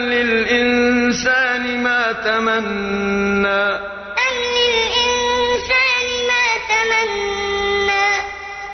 للإنسان ما تمنى.